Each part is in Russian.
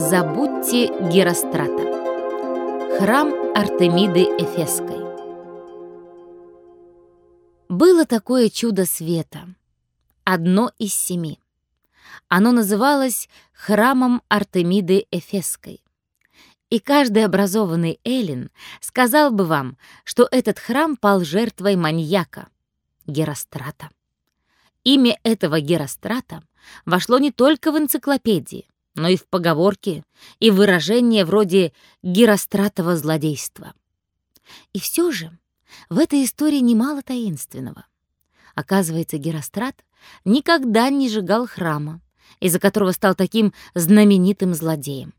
Забудьте Герострата. Храм Артемиды Эфесской. Было такое чудо света. Одно из семи. Оно называлось храмом Артемиды Эфесской. И каждый образованный эллин сказал бы вам, что этот храм пал жертвой маньяка, Герострата. Имя этого Герострата вошло не только в энциклопедии, но и в поговорки, и выражения вроде «геростратово злодейства». И все же в этой истории немало таинственного. Оказывается, Герострат никогда не сжигал храма, из-за которого стал таким знаменитым злодеем.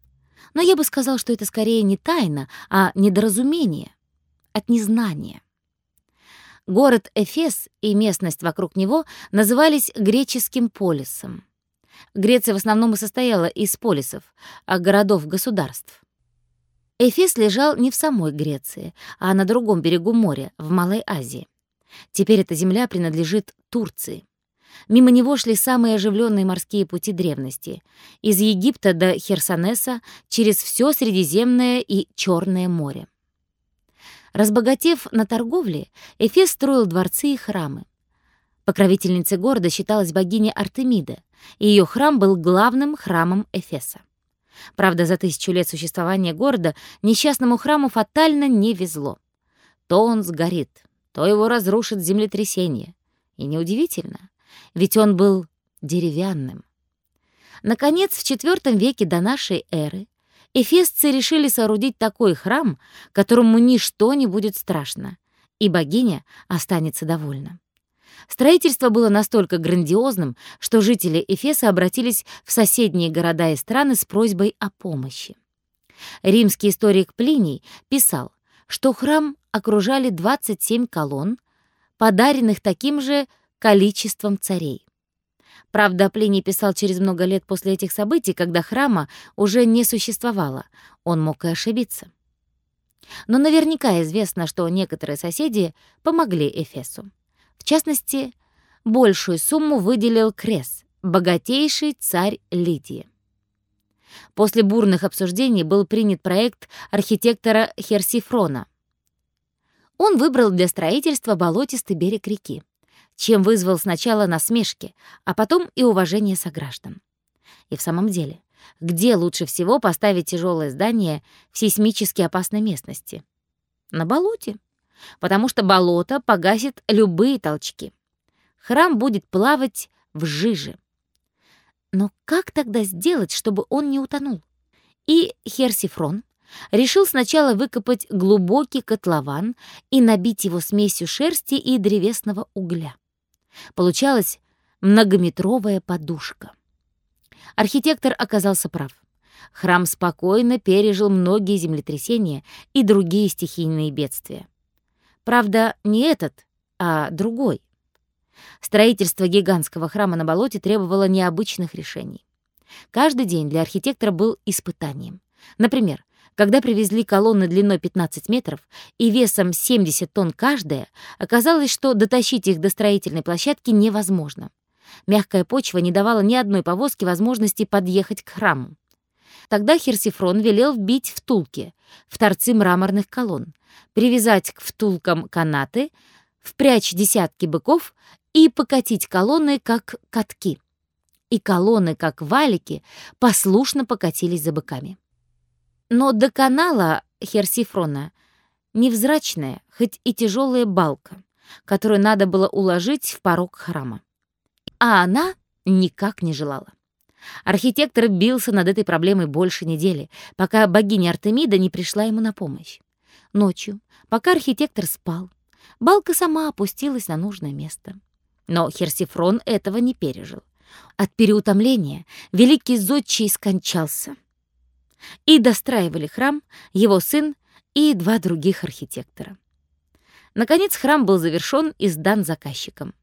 Но я бы сказал, что это скорее не тайна, а недоразумение от незнания. Город Эфес и местность вокруг него назывались греческим полисом. Греция в основном и состояла из полисов, а городов-государств. Эфес лежал не в самой Греции, а на другом берегу моря, в Малой Азии. Теперь эта земля принадлежит Турции. Мимо него шли самые оживленные морские пути древности. Из Египта до Херсонеса, через все Средиземное и Черное море. Разбогатев на торговле, Эфес строил дворцы и храмы. Покровительницей города считалась богиня Артемида, и ее храм был главным храмом Эфеса. Правда, за тысячу лет существования города несчастному храму фатально не везло. То он сгорит, то его разрушит землетрясение. И неудивительно, ведь он был деревянным. Наконец, в IV веке до нашей эры эфесцы решили соорудить такой храм, которому ничто не будет страшно, и богиня останется довольна. Строительство было настолько грандиозным, что жители Эфеса обратились в соседние города и страны с просьбой о помощи. Римский историк Плиний писал, что храм окружали 27 колонн, подаренных таким же количеством царей. Правда, Плиний писал через много лет после этих событий, когда храма уже не существовало. Он мог и ошибиться. Но наверняка известно, что некоторые соседи помогли Эфесу. В частности, большую сумму выделил Крес, богатейший царь Лидии. После бурных обсуждений был принят проект архитектора Херсифрона. Он выбрал для строительства болотистый берег реки, чем вызвал сначала насмешки, а потом и уважение сограждан. И в самом деле, где лучше всего поставить тяжелое здание в сейсмически опасной местности? На болоте потому что болото погасит любые толчки. Храм будет плавать в жиже. Но как тогда сделать, чтобы он не утонул? И Херсифрон решил сначала выкопать глубокий котлован и набить его смесью шерсти и древесного угля. Получалась многометровая подушка. Архитектор оказался прав. Храм спокойно пережил многие землетрясения и другие стихийные бедствия. Правда, не этот, а другой. Строительство гигантского храма на болоте требовало необычных решений. Каждый день для архитектора был испытанием. Например, когда привезли колонны длиной 15 метров и весом 70 тонн каждая, оказалось, что дотащить их до строительной площадки невозможно. Мягкая почва не давала ни одной повозке возможности подъехать к храму. Тогда Херсифрон велел вбить втулки в торцы мраморных колонн, привязать к втулкам канаты, впрячь десятки быков и покатить колонны, как катки. И колонны, как валики, послушно покатились за быками. Но до канала Херсифрона невзрачная, хоть и тяжелая балка, которую надо было уложить в порог храма. А она никак не желала. Архитектор бился над этой проблемой больше недели, пока богиня Артемида не пришла ему на помощь. Ночью, пока архитектор спал, балка сама опустилась на нужное место. Но Херсифрон этого не пережил. От переутомления великий зодчий скончался. И достраивали храм его сын и два других архитектора. Наконец храм был завершен и сдан заказчикам.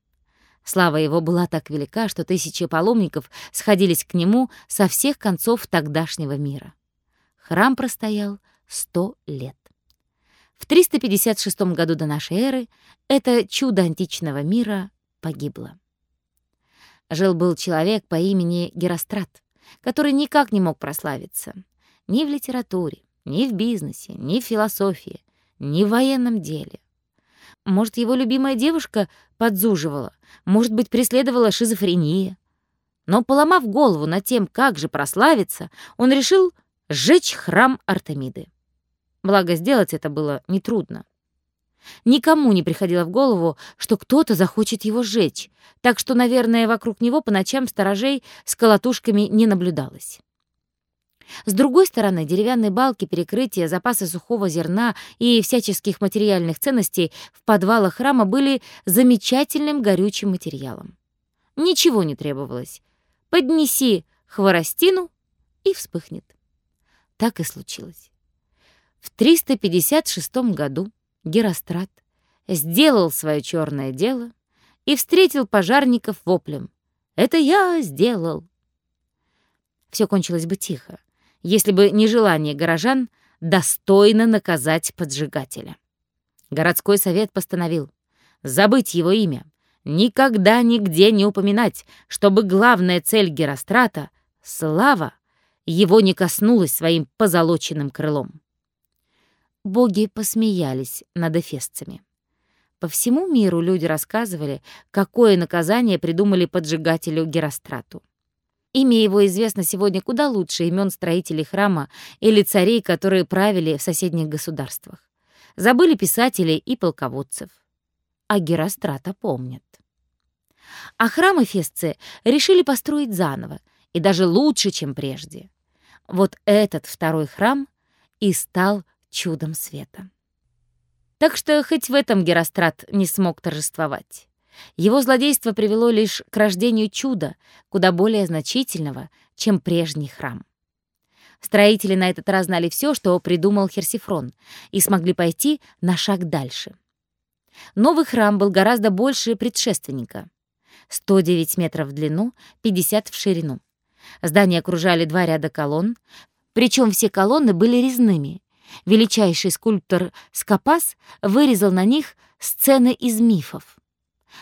Слава его была так велика, что тысячи паломников сходились к нему со всех концов тогдашнего мира. Храм простоял сто лет. В 356 году до нашей эры это чудо античного мира погибло. Жил-был человек по имени Герострат, который никак не мог прославиться. Ни в литературе, ни в бизнесе, ни в философии, ни в военном деле. Может, его любимая девушка подзуживала, может быть, преследовала шизофрения. Но, поломав голову над тем, как же прославиться, он решил сжечь храм Артемиды. Благо, сделать это было нетрудно. Никому не приходило в голову, что кто-то захочет его сжечь, так что, наверное, вокруг него по ночам сторожей с колотушками не наблюдалось. С другой стороны, деревянные балки, перекрытия, запасы сухого зерна и всяческих материальных ценностей в подвалах храма были замечательным горючим материалом. Ничего не требовалось. Поднеси хворостину и вспыхнет. Так и случилось. В 356 году Герострат сделал свое черное дело и встретил пожарников воплем. «Это я сделал!» Все кончилось бы тихо, если бы не желание горожан достойно наказать поджигателя. Городской совет постановил забыть его имя, никогда нигде не упоминать, чтобы главная цель Герострата — слава — его не коснулась своим позолоченным крылом боги посмеялись над эфесцами. По всему миру люди рассказывали, какое наказание придумали поджигателю Герострату. Имя его известно сегодня куда лучше имен строителей храма или царей, которые правили в соседних государствах. Забыли писателей и полководцев. А Герострата помнят. А храм Эфесцы решили построить заново, и даже лучше, чем прежде. Вот этот второй храм и стал чудом света. Так что хоть в этом Герострат не смог торжествовать. Его злодейство привело лишь к рождению чуда, куда более значительного, чем прежний храм. Строители на этот раз знали все, что придумал Херсифрон, и смогли пойти на шаг дальше. Новый храм был гораздо больше предшественника. 109 метров в длину, 50 в ширину. Здание окружали два ряда колонн, причем все колонны были резными, Величайший скульптор Скопас вырезал на них сцены из мифов.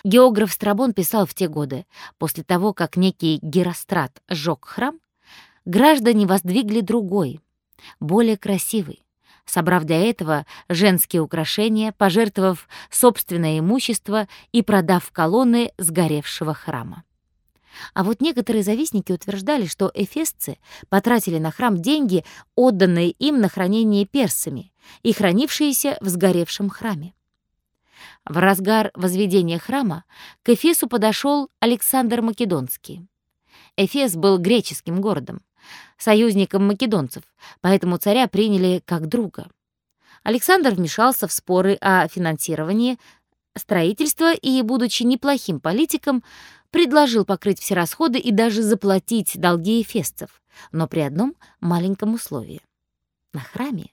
Географ Страбон писал в те годы, после того, как некий Герострат сжег храм, граждане воздвигли другой, более красивый, собрав для этого женские украшения, пожертвовав собственное имущество и продав колонны сгоревшего храма. А вот некоторые завистники утверждали, что эфесцы потратили на храм деньги, отданные им на хранение персами и хранившиеся в сгоревшем храме. В разгар возведения храма к Эфесу подошел Александр Македонский. Эфес был греческим городом, союзником македонцев, поэтому царя приняли как друга. Александр вмешался в споры о финансировании строительства и, будучи неплохим политиком, предложил покрыть все расходы и даже заплатить долги эфесцев, но при одном маленьком условии. На храме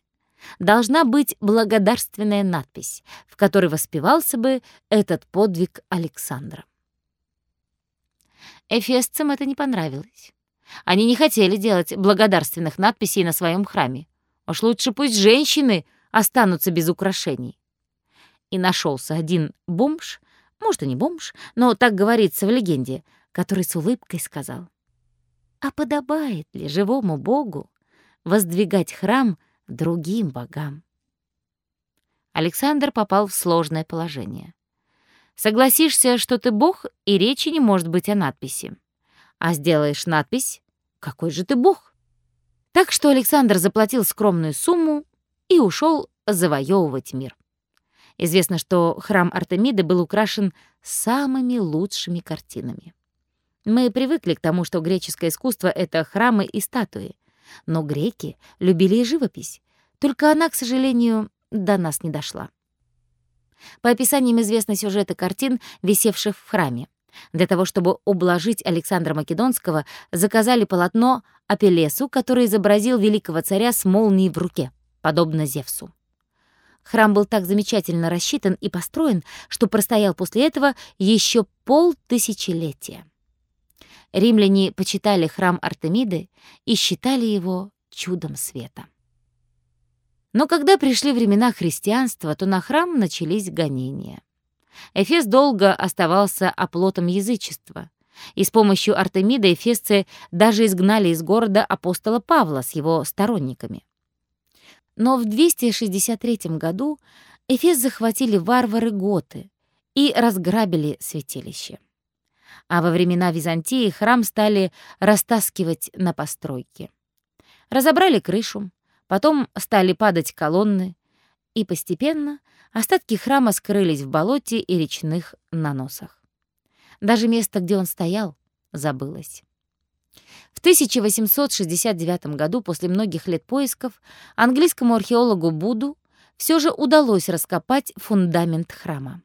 должна быть благодарственная надпись, в которой воспевался бы этот подвиг Александра. Эфесцам это не понравилось. Они не хотели делать благодарственных надписей на своем храме. Уж лучше пусть женщины останутся без украшений. И нашелся один бомж, может, и не бомж, но так говорится в легенде, который с улыбкой сказал. «А подобает ли живому богу воздвигать храм другим богам?» Александр попал в сложное положение. Согласишься, что ты бог, и речи не может быть о надписи. А сделаешь надпись — какой же ты бог? Так что Александр заплатил скромную сумму и ушел завоевывать мир. Известно, что храм Артемиды был украшен самыми лучшими картинами. Мы привыкли к тому, что греческое искусство — это храмы и статуи. Но греки любили и живопись. Только она, к сожалению, до нас не дошла. По описаниям известны сюжеты картин, висевших в храме. Для того, чтобы ублажить Александра Македонского, заказали полотно Апеллесу, который изобразил великого царя с молнией в руке, подобно Зевсу. Храм был так замечательно рассчитан и построен, что простоял после этого еще полтысячелетия. Римляне почитали храм Артемиды и считали его чудом света. Но когда пришли времена христианства, то на храм начались гонения. Эфес долго оставался оплотом язычества, и с помощью Артемида эфесцы даже изгнали из города апостола Павла с его сторонниками. Но в 263 году Эфес захватили варвары-готы и разграбили святилище. А во времена Византии храм стали растаскивать на постройки. Разобрали крышу, потом стали падать колонны, и постепенно остатки храма скрылись в болоте и речных наносах. Даже место, где он стоял, забылось. В 1869 году, после многих лет поисков, английскому археологу Буду все же удалось раскопать фундамент храма.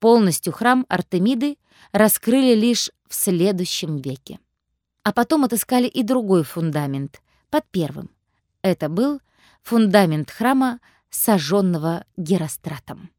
Полностью храм Артемиды раскрыли лишь в следующем веке. А потом отыскали и другой фундамент, под первым. Это был фундамент храма, сожженного Геростратом.